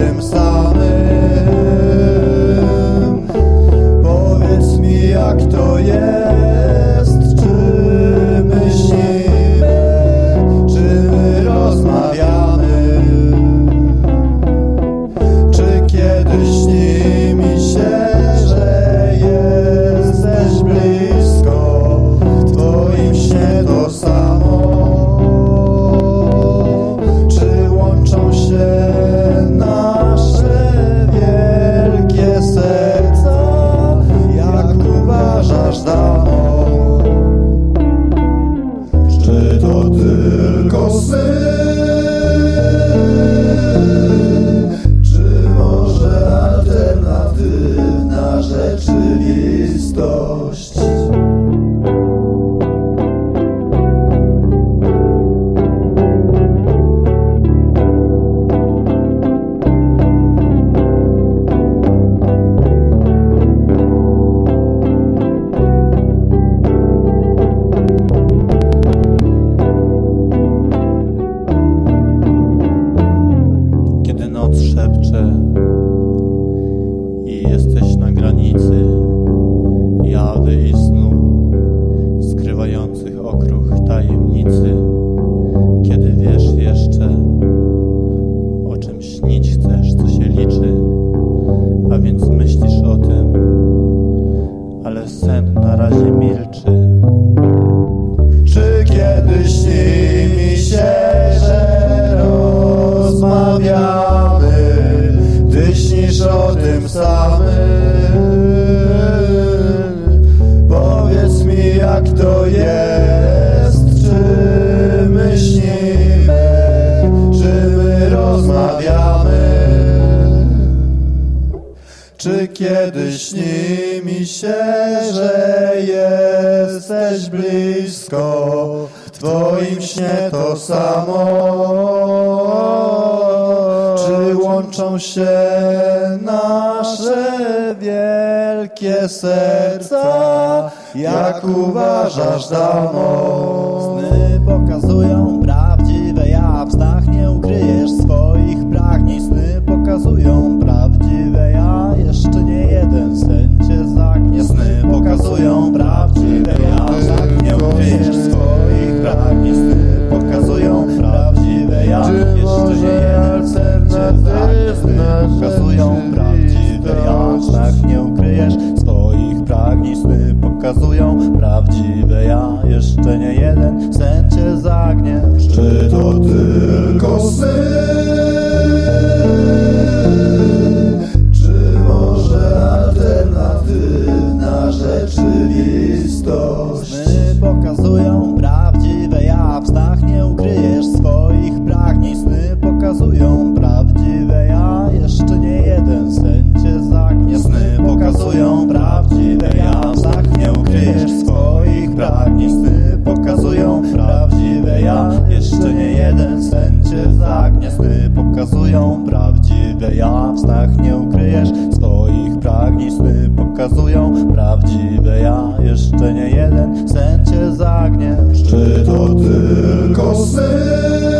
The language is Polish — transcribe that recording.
them stars. noc szepcze i jesteś na granicy jady i snu, skrywających okruch tajemnicy. Czy kiedyś śni mi się, że jesteś blisko, w Twoim śnie to samo? Czy łączą się nasze wielkie serca, jak uważasz dawno? Sny pokazują prawdziwe ja, w snach nie ukryjesz swoich zagniesz. Czy jak gniazdy pokazują. Prawdziwe ja W snach nie ukryjesz. Swoich pragnień Sny pokazują. Prawdziwe ja Jeszcze nie jeden. Sen cię zagnie. Czy to tylko syn?